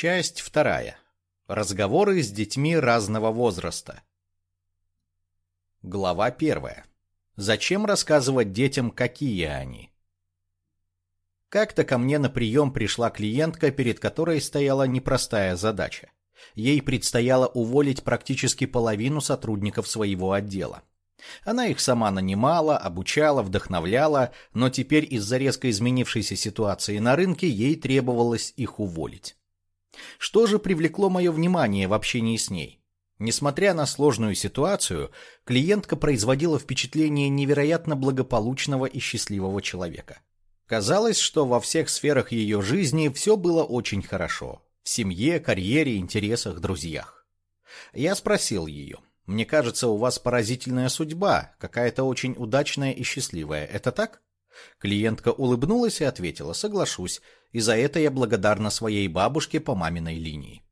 Часть вторая. Разговоры с детьми разного возраста. Глава первая. Зачем рассказывать детям, какие они? Как-то ко мне на прием пришла клиентка, перед которой стояла непростая задача. Ей предстояло уволить практически половину сотрудников своего отдела. Она их сама нанимала, обучала, вдохновляла, но теперь из-за резко изменившейся ситуации на рынке ей требовалось их уволить. Что же привлекло мое внимание в общении с ней? Несмотря на сложную ситуацию, клиентка производила впечатление невероятно благополучного и счастливого человека. Казалось, что во всех сферах ее жизни все было очень хорошо. В семье, карьере, интересах, друзьях. Я спросил ее, мне кажется, у вас поразительная судьба, какая-то очень удачная и счастливая. Это так? Клиентка улыбнулась и ответила, соглашусь, и за это я благодарна своей бабушке по маминой линии.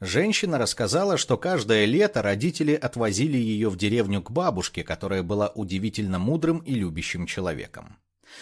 Женщина рассказала, что каждое лето родители отвозили ее в деревню к бабушке, которая была удивительно мудрым и любящим человеком.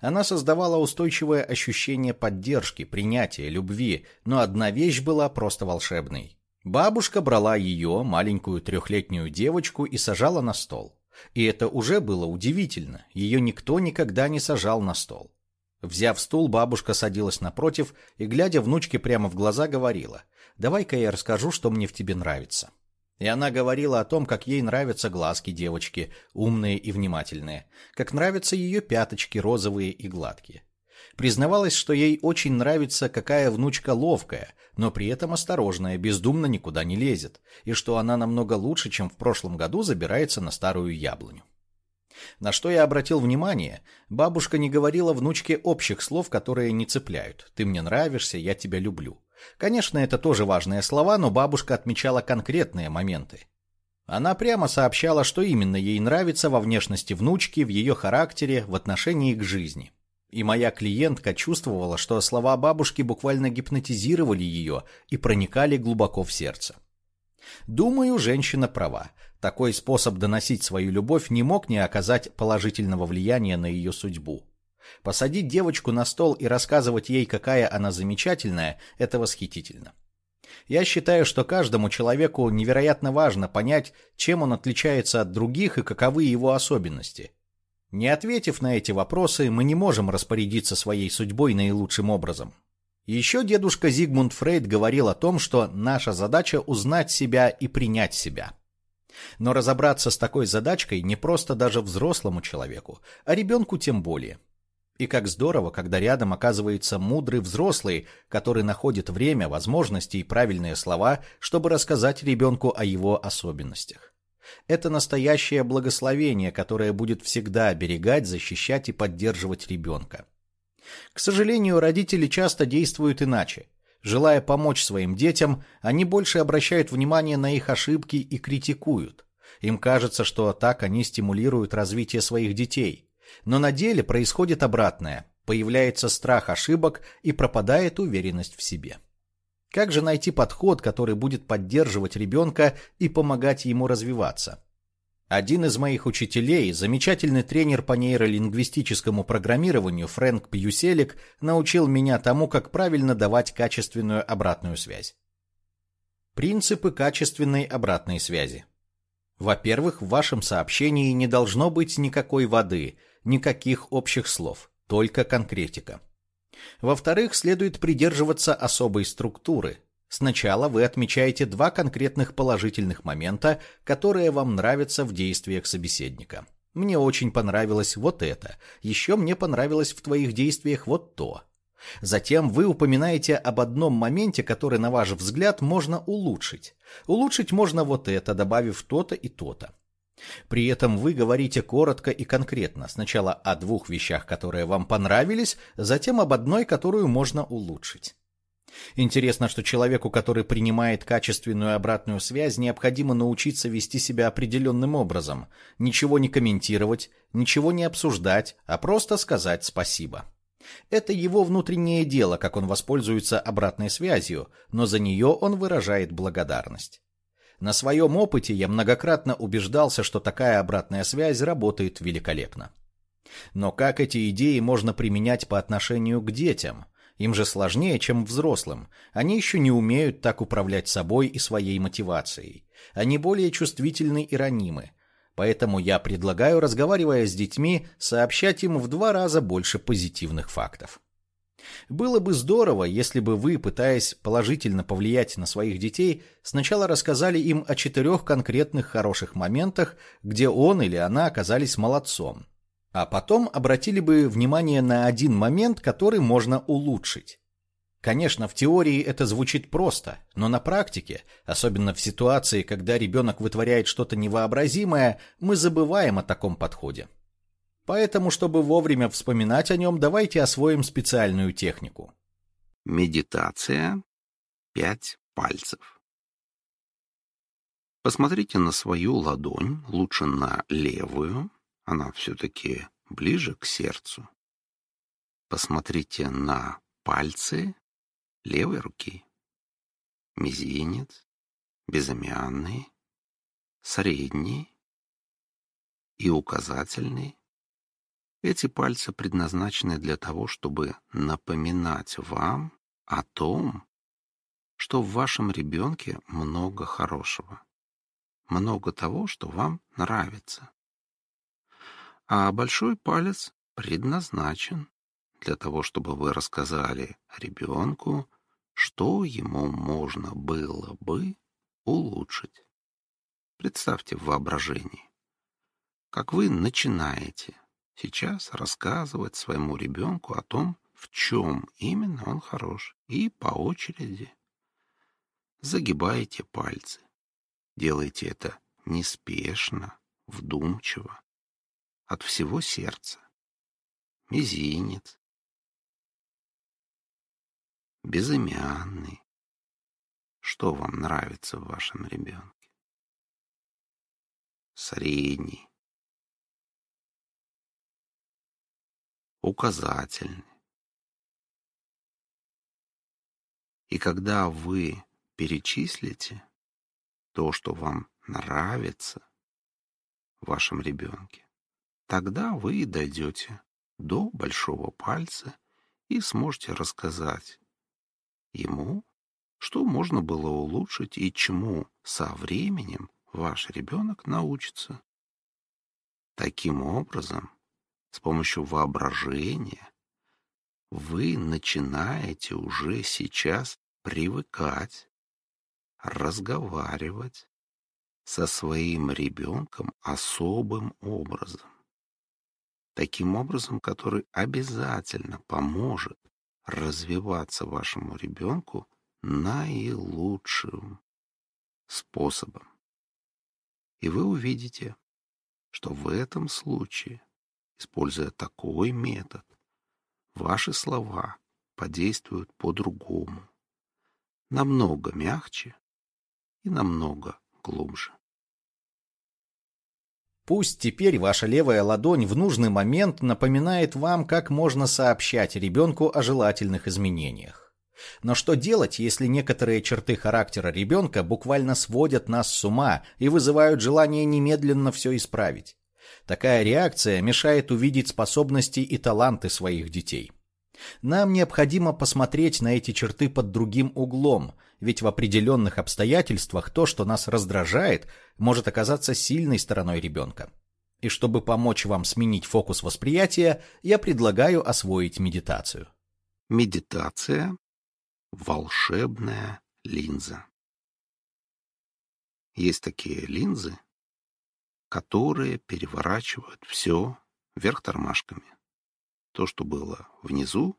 Она создавала устойчивое ощущение поддержки, принятия, любви, но одна вещь была просто волшебной. Бабушка брала ее, маленькую трехлетнюю девочку, и сажала на стол. И это уже было удивительно, ее никто никогда не сажал на стол. Взяв стул, бабушка садилась напротив и, глядя внучке прямо в глаза, говорила, «Давай-ка я расскажу, что мне в тебе нравится». И она говорила о том, как ей нравятся глазки девочки, умные и внимательные, как нравятся ее пяточки, розовые и гладкие. Признавалась, что ей очень нравится, какая внучка ловкая, но при этом осторожная, бездумно никуда не лезет, и что она намного лучше, чем в прошлом году забирается на старую яблоню. На что я обратил внимание, бабушка не говорила внучке общих слов, которые не цепляют. «Ты мне нравишься, я тебя люблю». Конечно, это тоже важные слова, но бабушка отмечала конкретные моменты. Она прямо сообщала, что именно ей нравится во внешности внучки, в ее характере, в отношении к жизни. И моя клиентка чувствовала, что слова бабушки буквально гипнотизировали ее и проникали глубоко в сердце. Думаю, женщина права. Такой способ доносить свою любовь не мог не оказать положительного влияния на ее судьбу. Посадить девочку на стол и рассказывать ей, какая она замечательная, это восхитительно. Я считаю, что каждому человеку невероятно важно понять, чем он отличается от других и каковы его особенности – не ответив на эти вопросы, мы не можем распорядиться своей судьбой наилучшим образом. Еще дедушка Зигмунд Фрейд говорил о том, что наша задача узнать себя и принять себя. Но разобраться с такой задачкой не просто даже взрослому человеку, а ребенку тем более. И как здорово, когда рядом оказывается мудрый взрослый, который находит время, возможности и правильные слова, чтобы рассказать ребенку о его особенностях. Это настоящее благословение, которое будет всегда оберегать, защищать и поддерживать ребенка. К сожалению, родители часто действуют иначе. Желая помочь своим детям, они больше обращают внимание на их ошибки и критикуют. Им кажется, что так они стимулируют развитие своих детей. Но на деле происходит обратное. Появляется страх ошибок и пропадает уверенность в себе. Как же найти подход, который будет поддерживать ребенка и помогать ему развиваться? Один из моих учителей, замечательный тренер по нейролингвистическому программированию Фрэнк Пьюселик, научил меня тому, как правильно давать качественную обратную связь. Принципы качественной обратной связи. Во-первых, в вашем сообщении не должно быть никакой воды, никаких общих слов, только конкретика. Во-вторых, следует придерживаться особой структуры. Сначала вы отмечаете два конкретных положительных момента, которые вам нравятся в действиях собеседника. Мне очень понравилось вот это. Еще мне понравилось в твоих действиях вот то. Затем вы упоминаете об одном моменте, который, на ваш взгляд, можно улучшить. Улучшить можно вот это, добавив то-то и то-то. При этом вы говорите коротко и конкретно, сначала о двух вещах, которые вам понравились, затем об одной, которую можно улучшить. Интересно, что человеку, который принимает качественную обратную связь, необходимо научиться вести себя определенным образом, ничего не комментировать, ничего не обсуждать, а просто сказать спасибо. Это его внутреннее дело, как он воспользуется обратной связью, но за нее он выражает благодарность. На своем опыте я многократно убеждался, что такая обратная связь работает великолепно. Но как эти идеи можно применять по отношению к детям? Им же сложнее, чем взрослым. Они еще не умеют так управлять собой и своей мотивацией. Они более чувствительны и ранимы. Поэтому я предлагаю, разговаривая с детьми, сообщать им в два раза больше позитивных фактов. Было бы здорово, если бы вы, пытаясь положительно повлиять на своих детей, сначала рассказали им о четырех конкретных хороших моментах, где он или она оказались молодцом, а потом обратили бы внимание на один момент, который можно улучшить. Конечно, в теории это звучит просто, но на практике, особенно в ситуации, когда ребенок вытворяет что-то невообразимое, мы забываем о таком подходе. Поэтому, чтобы вовремя вспоминать о нем, давайте освоим специальную технику. Медитация. Пять пальцев. Посмотрите на свою ладонь, лучше на левую, она все-таки ближе к сердцу. Посмотрите на пальцы левой руки. Мизинец, безымянный, средний и указательный эти пальцы предназначены для того, чтобы напоминать вам о том, что в вашем ребенке много хорошего, много того, что вам нравится. А большой палец предназначен для того, чтобы вы рассказали ребенку, что ему можно было бы улучшить. Представьте в воображении, как вы начинаете сейчас рассказывать своему ребенку о том, в чем именно он хорош, и по очереди загибаете пальцы. Делайте это неспешно, вдумчиво, от всего сердца. Мизинец, безымянный. Что вам нравится в вашем ребенке? Средний, указательный. И когда вы перечислите то, что вам нравится в вашем ребенке, тогда вы дойдете до большого пальца и сможете рассказать ему, что можно было улучшить и чему со временем ваш ребенок научится. Таким образом, с помощью воображения, вы начинаете уже сейчас привыкать разговаривать со своим ребенком особым образом. Таким образом, который обязательно поможет развиваться вашему ребенку наилучшим способом. И вы увидите, что в этом случае Используя такой метод, ваши слова подействуют по-другому, намного мягче и намного глубже. Пусть теперь ваша левая ладонь в нужный момент напоминает вам, как можно сообщать ребенку о желательных изменениях. Но что делать, если некоторые черты характера ребенка буквально сводят нас с ума и вызывают желание немедленно все исправить? Такая реакция мешает увидеть способности и таланты своих детей. Нам необходимо посмотреть на эти черты под другим углом, ведь в определенных обстоятельствах то, что нас раздражает, может оказаться сильной стороной ребенка. И чтобы помочь вам сменить фокус восприятия, я предлагаю освоить медитацию. Медитация – волшебная линза. Есть такие линзы, которые переворачивают все вверх тормашками. То, что было внизу,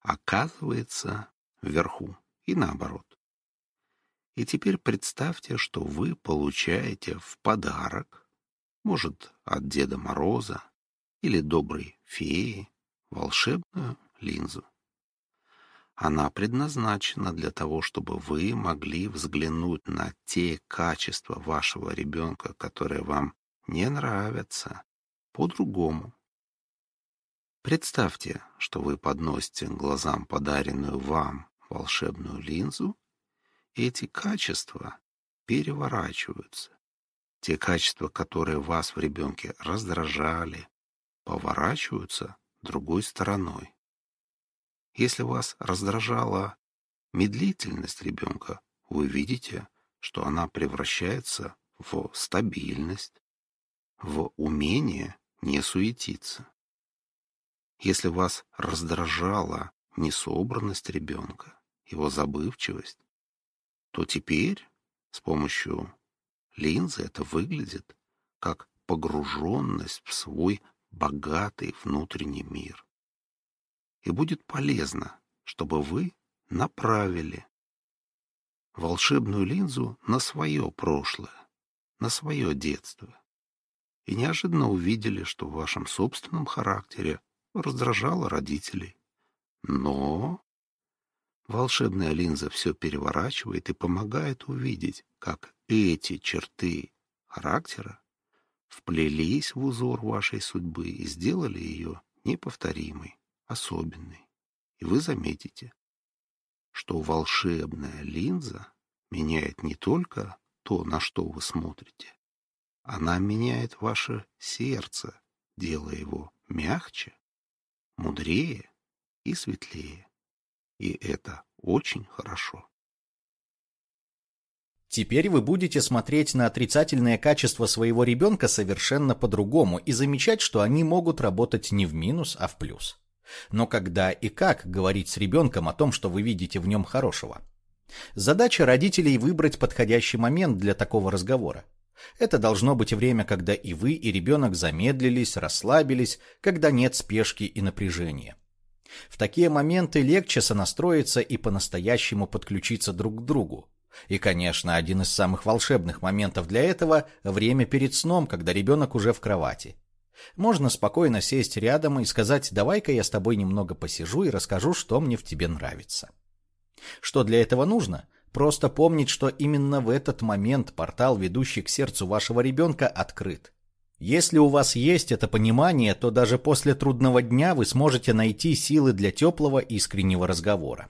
оказывается вверху и наоборот. И теперь представьте, что вы получаете в подарок, может, от Деда Мороза или доброй феи, волшебную линзу. Она предназначена для того, чтобы вы могли взглянуть на те качества вашего ребенка, которые вам не нравятся, по-другому. Представьте, что вы подносите глазам подаренную вам волшебную линзу, и эти качества переворачиваются. Те качества, которые вас в ребенке раздражали, поворачиваются другой стороной. Если вас раздражала медлительность ребенка, вы видите, что она превращается в стабильность, в умение не суетиться. Если вас раздражала несобранность ребенка, его забывчивость, то теперь с помощью линзы это выглядит как погруженность в свой богатый внутренний мир. И будет полезно, чтобы вы направили волшебную линзу на свое прошлое, на свое детство. И неожиданно увидели, что в вашем собственном характере раздражало родителей. Но волшебная линза все переворачивает и помогает увидеть, как эти черты характера вплелись в узор вашей судьбы и сделали ее неповторимой, особенной. И вы заметите, что волшебная линза меняет не только то, на что вы смотрите, она меняет ваше сердце, делая его мягче, мудрее и светлее. И это очень хорошо. Теперь вы будете смотреть на отрицательные качества своего ребенка совершенно по-другому и замечать, что они могут работать не в минус, а в плюс. Но когда и как говорить с ребенком о том, что вы видите в нем хорошего? Задача родителей выбрать подходящий момент для такого разговора. Это должно быть время, когда и вы, и ребенок замедлились, расслабились, когда нет спешки и напряжения. В такие моменты легче сонастроиться и по-настоящему подключиться друг к другу. И, конечно, один из самых волшебных моментов для этого – время перед сном, когда ребенок уже в кровати. Можно спокойно сесть рядом и сказать «давай-ка я с тобой немного посижу и расскажу, что мне в тебе нравится». Что для этого нужно? Просто помнить, что именно в этот момент портал, ведущий к сердцу вашего ребенка, открыт. Если у вас есть это понимание, то даже после трудного дня вы сможете найти силы для теплого искреннего разговора.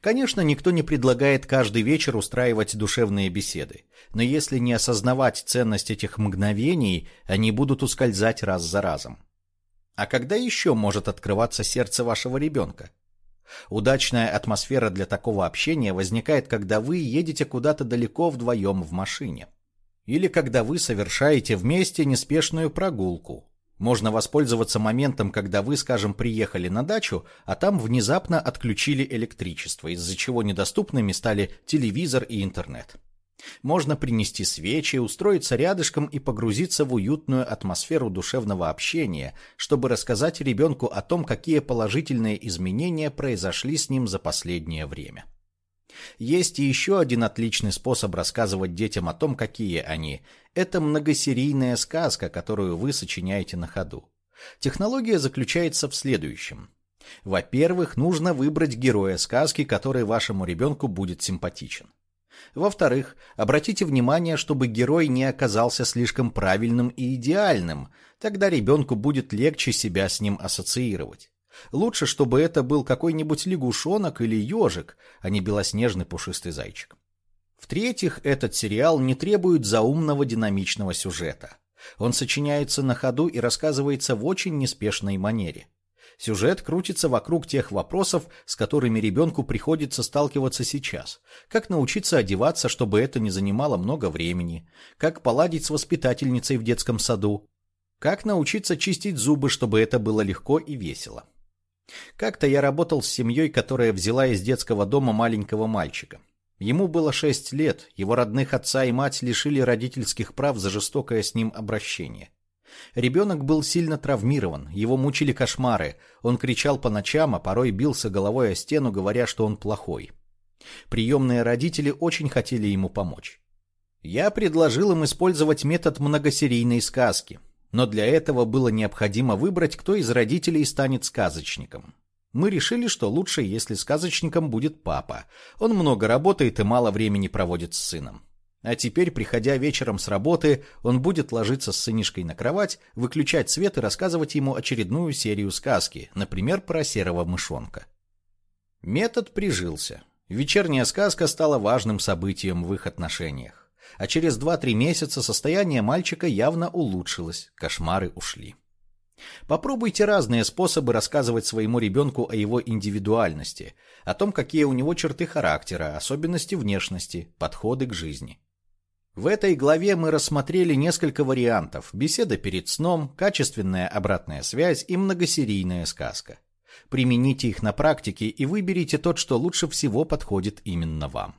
Конечно, никто не предлагает каждый вечер устраивать душевные беседы, но если не осознавать ценность этих мгновений, они будут ускользать раз за разом. А когда еще может открываться сердце вашего ребенка? Удачная атмосфера для такого общения возникает, когда вы едете куда-то далеко вдвоем в машине. Или когда вы совершаете вместе неспешную прогулку, можно воспользоваться моментом, когда вы, скажем, приехали на дачу, а там внезапно отключили электричество, из-за чего недоступными стали телевизор и интернет. Можно принести свечи, устроиться рядышком и погрузиться в уютную атмосферу душевного общения, чтобы рассказать ребенку о том, какие положительные изменения произошли с ним за последнее время. Есть еще один отличный способ рассказывать детям о том, какие они. Это многосерийная сказка, которую вы сочиняете на ходу. Технология заключается в следующем. Во-первых, нужно выбрать героя сказки, который вашему ребенку будет симпатичен. Во-вторых, обратите внимание, чтобы герой не оказался слишком правильным и идеальным, тогда ребенку будет легче себя с ним ассоциировать. Лучше, чтобы это был какой-нибудь лягушонок или ежик, а не белоснежный пушистый зайчик. В-третьих, этот сериал не требует заумного динамичного сюжета. Он сочиняется на ходу и рассказывается в очень неспешной манере. Сюжет крутится вокруг тех вопросов, с которыми ребенку приходится сталкиваться сейчас. Как научиться одеваться, чтобы это не занимало много времени. Как поладить с воспитательницей в детском саду. Как научиться чистить зубы, чтобы это было легко и весело. Как-то я работал с семьей, которая взяла из детского дома маленького мальчика. Ему было шесть лет, его родных отца и мать лишили родительских прав за жестокое с ним обращение. Ребенок был сильно травмирован, его мучили кошмары, он кричал по ночам, а порой бился головой о стену, говоря, что он плохой. Приемные родители очень хотели ему помочь. Я предложил им использовать метод многосерийной сказки – но для этого было необходимо выбрать, кто из родителей станет сказочником. Мы решили, что лучше, если сказочником будет папа. Он много работает и мало времени проводит с сыном. А теперь, приходя вечером с работы, он будет ложиться с сынишкой на кровать, выключать свет и рассказывать ему очередную серию сказки, например, про серого мышонка. Метод прижился. Вечерняя сказка стала важным событием в их отношениях а через 2-3 месяца состояние мальчика явно улучшилось, кошмары ушли. Попробуйте разные способы рассказывать своему ребенку о его индивидуальности, о том, какие у него черты характера, особенности внешности, подходы к жизни. В этой главе мы рассмотрели несколько вариантов – беседа перед сном, качественная обратная связь и многосерийная сказка. Примените их на практике и выберите тот, что лучше всего подходит именно вам.